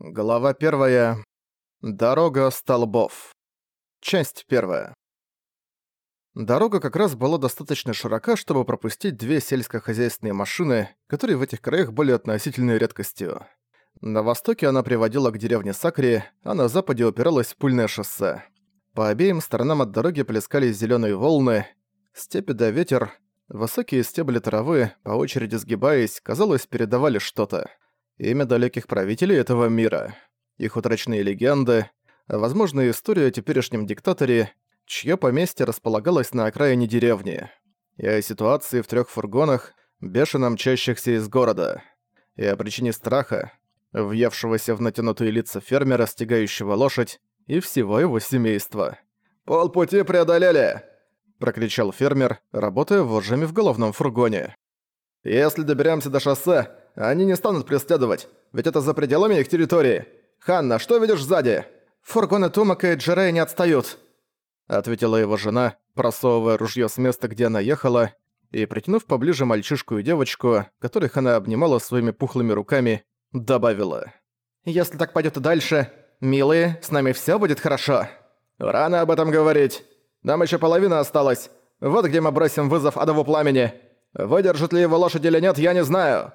Глава первая. Дорога столбов. Часть первая. Дорога как раз была достаточно широка, чтобы пропустить две сельскохозяйственные машины, которые в этих краях были относительной редкостью. На востоке она приводила к деревне Сакри, а на западе упиралась в пыльное шоссе. По обеим сторонам от дороги плескались зеленые волны, степи да ветер, высокие стебли травы, по очереди сгибаясь, казалось, передавали что-то имя далеких правителей этого мира, их утраченные легенды, возможно, история о теперешнем диктаторе, чье поместье располагалось на окраине деревни, и о ситуации в трех фургонах, бешено мчащихся из города, и о причине страха, въевшегося в натянутые лица фермера, стягающего лошадь, и всего его семейства. «Полпути преодолели!» – прокричал фермер, работая вожжами в головном фургоне. «Если доберемся до шоссе, они не станут преследовать, ведь это за пределами их территории. Ханна, что видишь сзади?» «Фургоны Тумака и Джерея не отстают», — ответила его жена, просовывая ружье с места, где она ехала, и, притянув поближе мальчишку и девочку, которых она обнимала своими пухлыми руками, добавила. «Если так пойдет и дальше, милые, с нами все будет хорошо». «Рано об этом говорить. Нам еще половина осталась. Вот где мы бросим вызов адову пламени. Выдержит ли его лошадь или нет, я не знаю.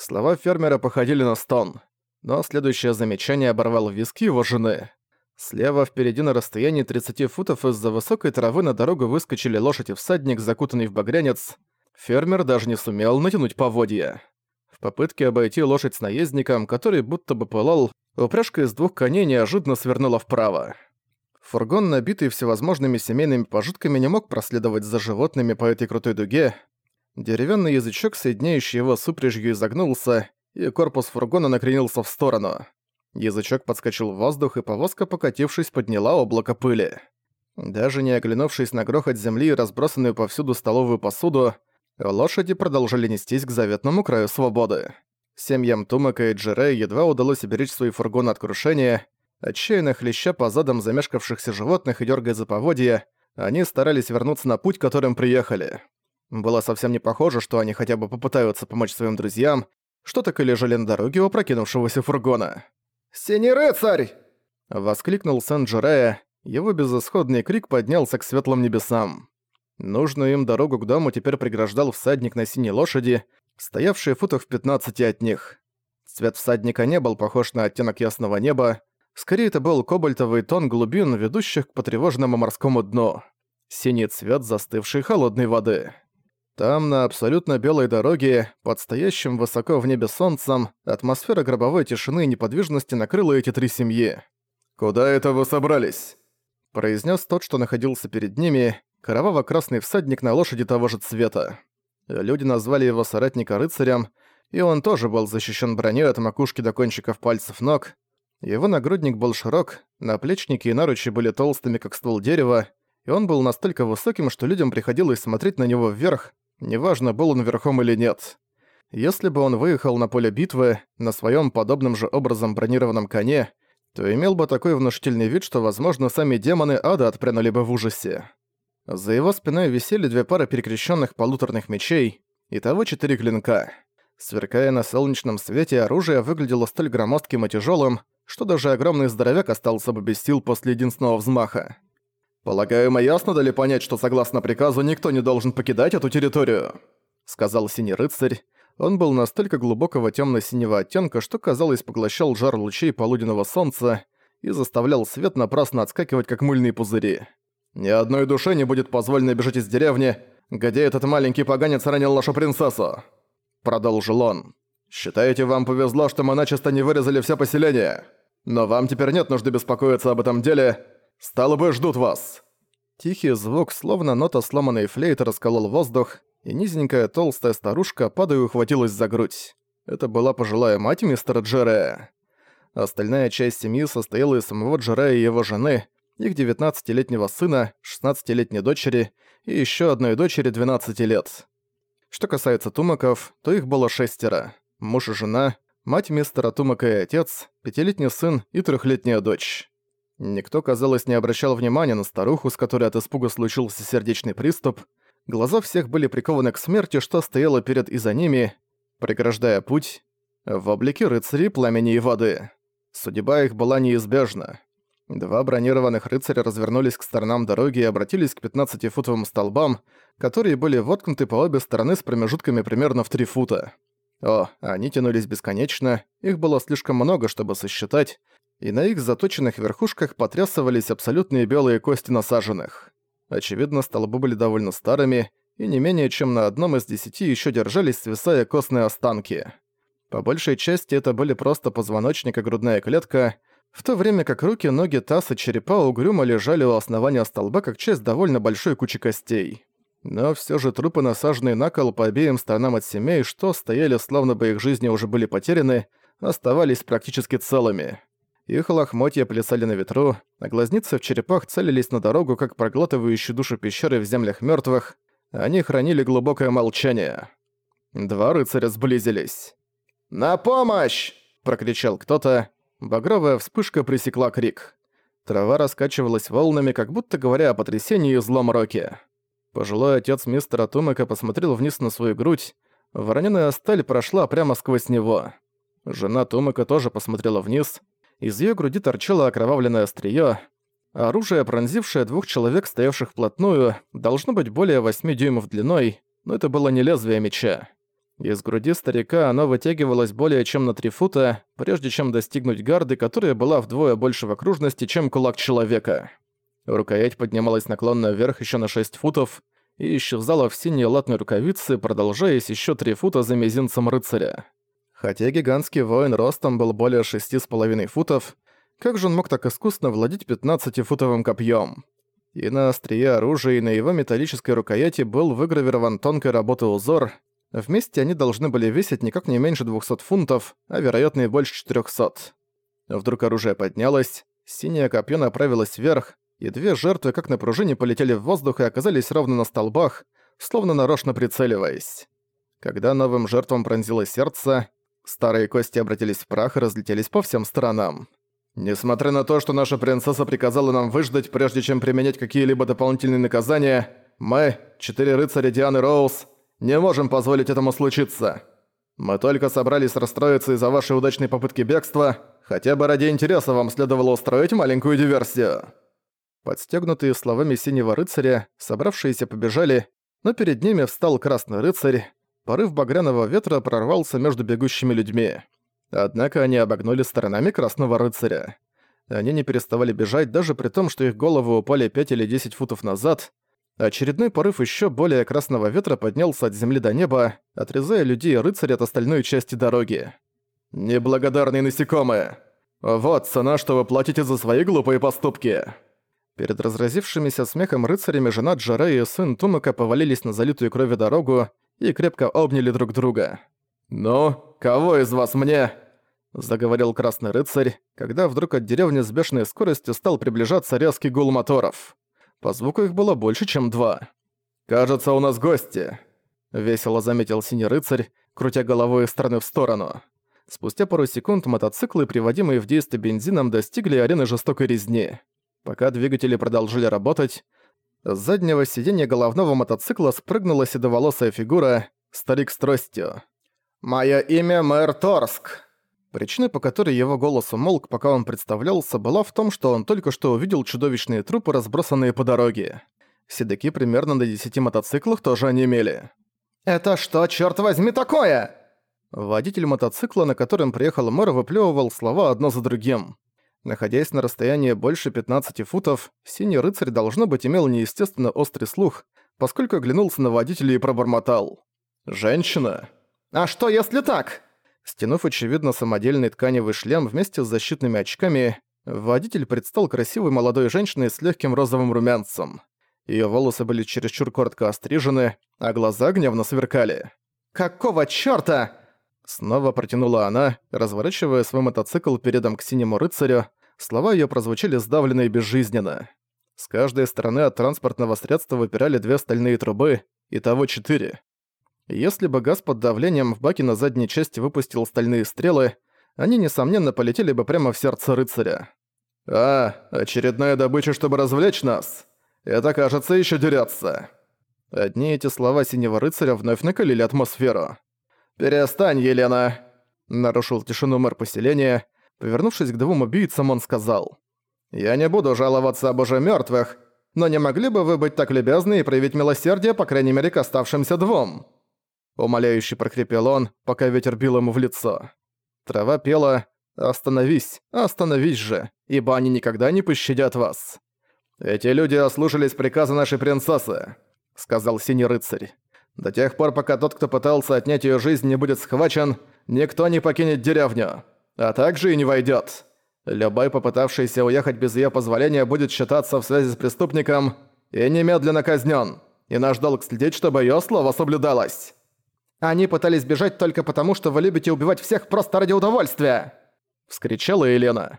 Слова фермера походили на стон, но следующее замечание оборвал виски его жены. Слева впереди на расстоянии 30 футов из-за высокой травы на дорогу выскочили лошадь и всадник, закутанный в багрянец. Фермер даже не сумел натянуть поводья. В попытке обойти лошадь с наездником, который будто бы пылал, упряжка из двух коней неожиданно свернула вправо. Фургон, набитый всевозможными семейными пожитками, не мог проследовать за животными по этой крутой дуге, Деревянный язычок, соединяющий его с упряжью, изогнулся, и корпус фургона накренился в сторону. Язычок подскочил в воздух, и повозка, покатившись, подняла облако пыли. Даже не оглянувшись на грохот земли и разбросанную повсюду столовую посуду, лошади продолжали нестись к заветному краю свободы. Семьям Тумака и Джере едва удалось оберечь свои фургоны от крушения. Отчаянно хлеща по задам замешкавшихся животных и дергая за поводья, они старались вернуться на путь, которым приехали. Было совсем не похоже, что они хотя бы попытаются помочь своим друзьям, что так и лежали на дороге у прокинувшегося фургона. «Синий рыцарь!» — воскликнул Сен-Джерея. Его безысходный крик поднялся к светлым небесам. Нужную им дорогу к дому теперь преграждал всадник на синей лошади, стоявший футов в 15 от них. Цвет всадника не был похож на оттенок ясного неба, скорее это был кобальтовый тон глубин, ведущих к потревоженному морскому дну. Синий цвет застывшей холодной воды. Там, на абсолютно белой дороге, под стоящим высоко в небе солнцем, атмосфера гробовой тишины и неподвижности накрыла эти три семьи. «Куда это вы собрались?» произнес тот, что находился перед ними, кроваво-красный всадник на лошади того же цвета. Люди назвали его соратника рыцарем, и он тоже был защищен броней от макушки до кончиков пальцев ног. Его нагрудник был широк, наплечники и наручи были толстыми, как ствол дерева, и он был настолько высоким, что людям приходилось смотреть на него вверх, неважно, был он верхом или нет. Если бы он выехал на поле битвы на своем подобным же образом бронированном коне, то имел бы такой внушительный вид, что, возможно, сами демоны ада отпрянули бы в ужасе. За его спиной висели две пары перекрещенных полуторных мечей, и того четыре клинка. Сверкая на солнечном свете, оружие выглядело столь громоздким и тяжелым, что даже огромный здоровяк остался бы без сил после единственного взмаха. «Полагаю, мы ясно дали понять, что согласно приказу никто не должен покидать эту территорию», — сказал Синий Рыцарь. Он был настолько глубокого темно-синего оттенка, что, казалось, поглощал жар лучей полуденного солнца и заставлял свет напрасно отскакивать, как мыльные пузыри. «Ни одной душе не будет позволено бежать из деревни, где этот маленький поганец ранил нашу принцессу», — продолжил он. «Считаете, вам повезло, что мы начисто не вырезали все поселение? Но вам теперь нет нужды беспокоиться об этом деле, Стало бы, ждут вас!» Тихий звук, словно нота сломанной флейты, расколол воздух, и низенькая толстая старушка, падая, ухватилась за грудь. Это была пожилая мать мистера Джерея. Остальная часть семьи состояла из самого Джерея и его жены, их 19-летнего сына, 16-летней дочери и еще одной дочери 12 лет. Что касается Тумаков, то их было шестеро. Муж и жена, мать мистера Тумака и отец, пятилетний сын и трехлетняя дочь. Никто, казалось, не обращал внимания на старуху, с которой от испуга случился сердечный приступ. Глаза всех были прикованы к смерти, что стояло перед и за ними, преграждая путь в облике рыцарей пламени и воды. Судьба их была неизбежна. Два бронированных рыцаря развернулись к сторонам дороги и обратились к 15-футовым столбам, которые были воткнуты по обе стороны с промежутками примерно в 3 фута. О, они тянулись бесконечно, их было слишком много, чтобы сосчитать, и на их заточенных верхушках потрясывались абсолютные белые кости насаженных. Очевидно, столбы были довольно старыми, и не менее чем на одном из десяти еще держались, свисая костные останки. По большей части это были просто позвоночник и грудная клетка, в то время как руки, ноги, таз и черепа угрюмо лежали у основания столба как часть довольно большой кучи костей. Но все же трупы, насаженные на кол по обеим сторонам от семей, что стояли словно бы их жизни уже были потеряны, оставались практически целыми. Их лохмотья плясали на ветру, а глазницы в черепах целились на дорогу, как проглатывающие душу пещеры в землях мертвых. Они хранили глубокое молчание. Два рыцаря сблизились. «На помощь!» – прокричал кто-то, Багровая вспышка пресекла крик. Трава раскачивалась волнами, как будто говоря о потрясении и злом роке. Пожилой отец мистера Тумака посмотрел вниз на свою грудь. Вороненая сталь прошла прямо сквозь него. Жена Тумака тоже посмотрела вниз. Из её груди торчало окровавленное остриё. Оружие, пронзившее двух человек, стоявших вплотную, должно быть более восьми дюймов длиной, но это было не лезвие меча. Из груди старика оно вытягивалось более чем на три фута, прежде чем достигнуть гарды, которая была вдвое больше в окружности, чем кулак человека. Рукоять поднималась наклонно вверх еще на 6 футов и исчезала в синей латной рукавице, продолжаясь еще 3 фута за мизинцем рыцаря. Хотя гигантский воин ростом был более шести с половиной футов, как же он мог так искусно владеть 15-футовым копьем? И на острие оружия и на его металлической рукояти был выгравирован тонкой работы узор, Вместе они должны были весить никак не меньше 200 фунтов, а вероятно и больше 400. Вдруг оружие поднялось, синее копье направилось вверх, и две жертвы как на пружине полетели в воздух и оказались ровно на столбах, словно нарочно прицеливаясь. Когда новым жертвам пронзило сердце, старые кости обратились в прах и разлетелись по всем сторонам. Несмотря на то, что наша принцесса приказала нам выждать, прежде чем применять какие-либо дополнительные наказания, мы, четыре рыцаря Дианы Роуз, не можем позволить этому случиться. Мы только собрались расстроиться из-за вашей удачной попытки бегства, хотя бы ради интереса вам следовало устроить маленькую диверсию». Подстегнутые словами синего рыцаря, собравшиеся побежали, но перед ними встал красный рыцарь. Порыв багряного ветра прорвался между бегущими людьми. Однако они обогнули сторонами красного рыцаря. Они не переставали бежать, даже при том, что их головы упали 5 или 10 футов назад, Очередной порыв еще более красного ветра поднялся от земли до неба, отрезая людей и рыцарей от остальной части дороги. «Неблагодарные насекомые! Вот цена, что вы платите за свои глупые поступки!» Перед разразившимися смехом рыцарями жена Джара и сын Тумака повалились на залитую кровью дорогу и крепко обняли друг друга. «Ну, кого из вас мне?» Заговорил красный рыцарь, когда вдруг от деревни с бешеной скоростью стал приближаться резкий гул моторов. По звуку их было больше, чем два. «Кажется, у нас гости», — весело заметил синий рыцарь, крутя головой из стороны в сторону. Спустя пару секунд мотоциклы, приводимые в действие бензином, достигли арены жестокой резни. Пока двигатели продолжили работать, с заднего сиденья головного мотоцикла спрыгнула седоволосая фигура, старик с тростью. «Моё имя мэр Торск», Причина, по которой его голос умолк, пока он представлялся, была в том, что он только что увидел чудовищные трупы, разбросанные по дороге. Седаки примерно на десяти мотоциклах тоже онемели. «Это что, черт возьми, такое?» Водитель мотоцикла, на котором приехал мэр, выплевывал слова одно за другим. Находясь на расстоянии больше 15 футов, синий рыцарь, должно быть, имел неестественно острый слух, поскольку оглянулся на водителя и пробормотал. «Женщина?» «А что, если так?» Стянув, очевидно, самодельный тканевый шлем вместе с защитными очками, водитель предстал красивой молодой женщиной с легким розовым румянцем. Её волосы были чересчур коротко острижены, а глаза гневно сверкали. «Какого чёрта?» Снова протянула она, разворачивая свой мотоцикл передом к синему рыцарю. Слова её прозвучали сдавленно и безжизненно. С каждой стороны от транспортного средства выпирали две стальные трубы, и того четыре. Если бы газ под давлением в баке на задней части выпустил стальные стрелы, они, несомненно, полетели бы прямо в сердце рыцаря. «А, очередная добыча, чтобы развлечь нас? Это, кажется, еще дерется». Одни эти слова синего рыцаря вновь накалили атмосферу. «Перестань, Елена!» Нарушил тишину мэр поселения. Повернувшись к двум убийцам, он сказал. «Я не буду жаловаться об уже мёртвых, но не могли бы вы быть так любезны и проявить милосердие, по крайней мере, к оставшимся двум?» Умоляюще прокрепел он, пока ветер бил ему в лицо. Трава пела «Остановись, остановись же, ибо они никогда не пощадят вас». «Эти люди ослушались приказа нашей принцессы», — сказал Синий Рыцарь. «До тех пор, пока тот, кто пытался отнять её жизнь, не будет схвачен, никто не покинет деревню, а также и не войдёт. Любой, попытавшийся уехать без её позволения, будет считаться в связи с преступником и немедленно казнён. И наш долг следить, чтобы её слово соблюдалось». «Они пытались бежать только потому, что вы любите убивать всех просто ради удовольствия!» — вскричала Елена.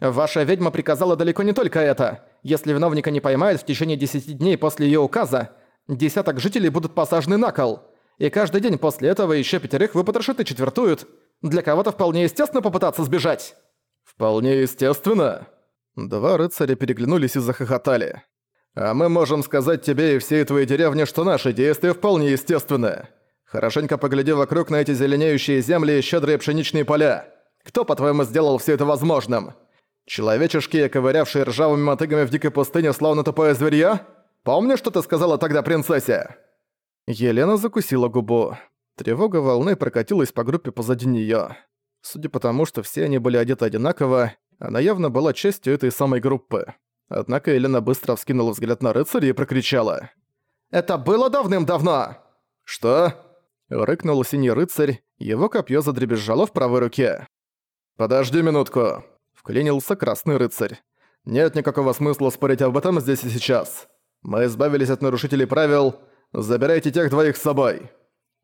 «Ваша ведьма приказала далеко не только это. Если виновника не поймают в течение 10 дней после её указа, десяток жителей будут посажены на кол. И каждый день после этого ещё пятерых выпотрошат и четвертуют. Для кого-то вполне естественно попытаться сбежать». «Вполне естественно?» Два рыцаря переглянулись и захохотали. «А мы можем сказать тебе и всей твоей деревне, что наши действия вполне естественны. Хорошенько погляди вокруг на эти зеленеющие земли и щедрые пшеничные поля. Кто, по-твоему, сделал все это возможным? Человечешки, ковырявшие ржавыми мотыгами в дикой пустыне, словно тупое зверьё? Помнишь, что ты сказала тогда принцессе?» Елена закусила губу. Тревога волны прокатилась по группе позади неё. Судя по тому, что все они были одеты одинаково, она явно была частью этой самой группы. Однако Елена быстро вскинула взгляд на рыцаря и прокричала. «Это было давным-давно!» «Что?» — рыкнул синий рыцарь, его копье задребезжало в правой руке. «Подожди минутку», — вклинился красный рыцарь. «Нет никакого смысла спорить об этом здесь и сейчас. Мы избавились от нарушителей правил. Забирайте тех двоих с собой».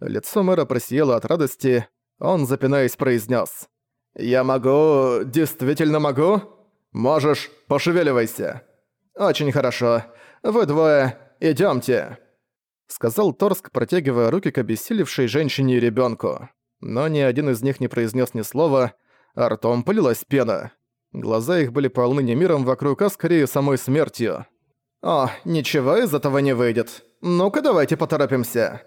Лицо мэра просияло от радости, он, запинаясь, произнес: «Я могу... действительно могу? Можешь, пошевеливайся». «Очень хорошо. Вы двое, идёмте», — сказал Торск, протягивая руки к обессилевшей женщине и ребёнку. Но ни один из них не произнес ни слова, а ртом полилась пена. Глаза их были полны не миром вокруг, а скорее самой смертью. «О, ничего из этого не выйдет. Ну-ка давайте поторопимся».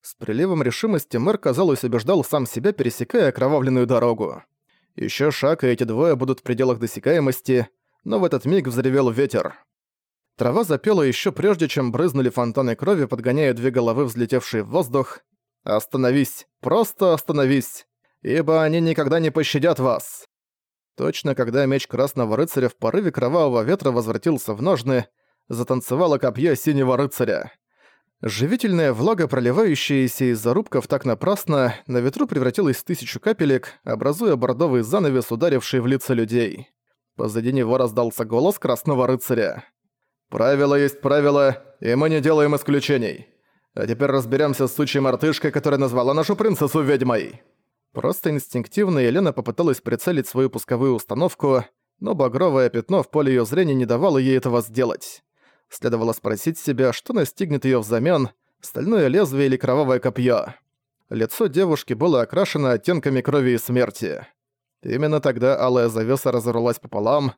С приливом решимости мэр, казалось, убеждал сам себя, пересекая окровавленную дорогу. Еще шаг, и эти двое будут в пределах досягаемости, но в этот миг взревел ветер. Трава запела еще прежде, чем брызнули фонтаны крови, подгоняя две головы, взлетевшие в воздух. «Остановись! Просто остановись! Ибо они никогда не пощадят вас!» Точно когда меч Красного Рыцаря в порыве кровавого ветра возвратился в ножны, затанцевало копье Синего Рыцаря. Живительная влага, проливающаяся из зарубков так напрасно, на ветру превратилась в тысячу капелек, образуя бордовый занавес, ударивший в лица людей. Позади него раздался голос Красного Рыцаря. «Правило есть правило, и мы не делаем исключений. А теперь разберемся с сучьей мартышкой, которая назвала нашу принцессу ведьмой». Просто инстинктивно Елена попыталась прицелить свою пусковую установку, но багровое пятно в поле её зрения не давало ей этого сделать. Следовало спросить себя, что настигнет её взамен, стальное лезвие или кровавое копье. Лицо девушки было окрашено оттенками крови и смерти. Именно тогда алая завеса разорвалась пополам,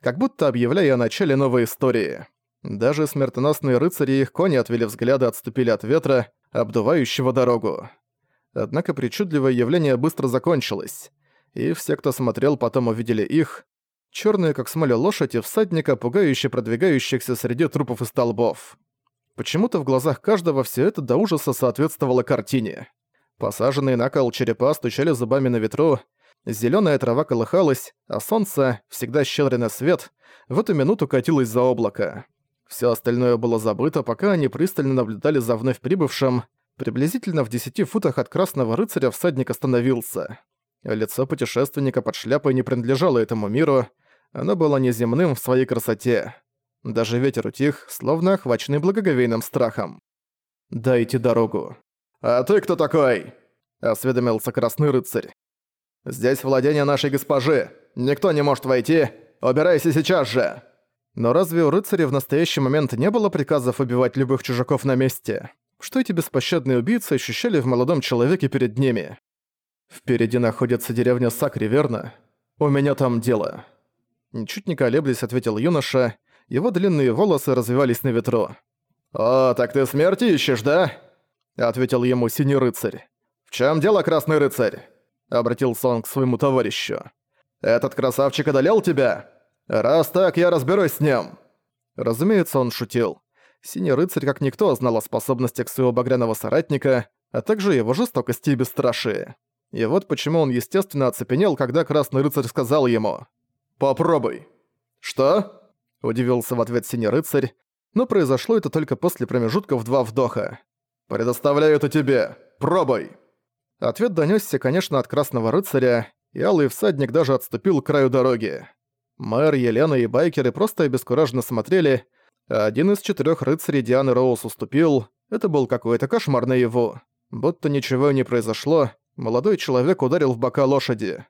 как будто объявляя о начале новой истории. Даже смертоносные рыцари и их кони отвели взгляды отступили от ветра, обдувающего дорогу. Однако причудливое явление быстро закончилось, и все, кто смотрел, потом увидели их, черные как смоля лошадь и всадника, пугающе продвигающихся среди трупов и столбов. Почему-то в глазах каждого все это до ужаса соответствовало картине. Посаженные на кол черепа стучали зубами на ветру, зеленая трава колыхалась, а солнце, всегда щедрый на свет, в эту минуту катилось за облако. Все остальное было забыто, пока они пристально наблюдали за вновь прибывшим. Приблизительно в десяти футах от Красного Рыцаря всадник остановился. Лицо путешественника под шляпой не принадлежало этому миру, оно было неземным в своей красоте. Даже ветер утих, словно охваченный благоговейным страхом. «Дайте дорогу». «А ты кто такой?» — осведомился Красный Рыцарь. «Здесь владение нашей госпожи. Никто не может войти. Убирайся сейчас же!» Но разве у рыцаря в настоящий момент не было приказов убивать любых чужаков на месте? Что эти беспощадные убийцы ощущали в молодом человеке перед ними? «Впереди находится деревня Сакри, верно? У меня там дело». Ничуть не колеблясь, ответил юноша. Его длинные волосы развивались на ветру. «О, так ты смерти ищешь, да?» Ответил ему синий рыцарь. «В чем дело, красный рыцарь?» Обратился он к своему товарищу. Этот красавчик одолел тебя? Раз так, я разберусь с ним!» Разумеется, он шутил. Синий рыцарь как никто знал о способностях своего багряного соратника, а также его жестокости и бесстрашии. И вот почему он естественно оцепенел, когда Красный Рыцарь сказал ему «Попробуй». «Что?» – удивился в ответ Синий Рыцарь, но произошло это только после промежутка в два вдоха. «Предоставляю это тебе. Пробуй!» Ответ донёсся, конечно, от Красного Рыцаря, и Алый Всадник даже отступил к краю дороги. Мэр, Елена и байкеры просто обескураженно смотрели, а один из четырёх рыцарей Дианы Роуз уступил. Это был какой-то кошмар на его. Будто ничего не произошло, молодой человек ударил в бока лошади.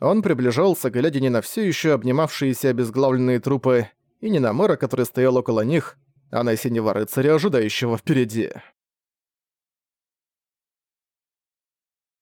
Он приближался, глядя не на все еще обнимавшиеся обезглавленные трупы, и не на мэра, который стоял около них, а на синего рыцаря, ожидающего впереди.